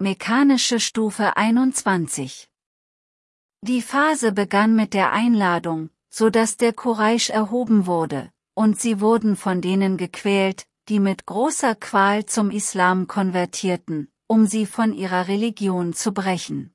Mechanische Stufe 21 Die Phase begann mit der Einladung, so dass der Quraysh erhoben wurde, und sie wurden von denen gequält, die mit großer Qual zum Islam konvertierten, um sie von ihrer Religion zu brechen.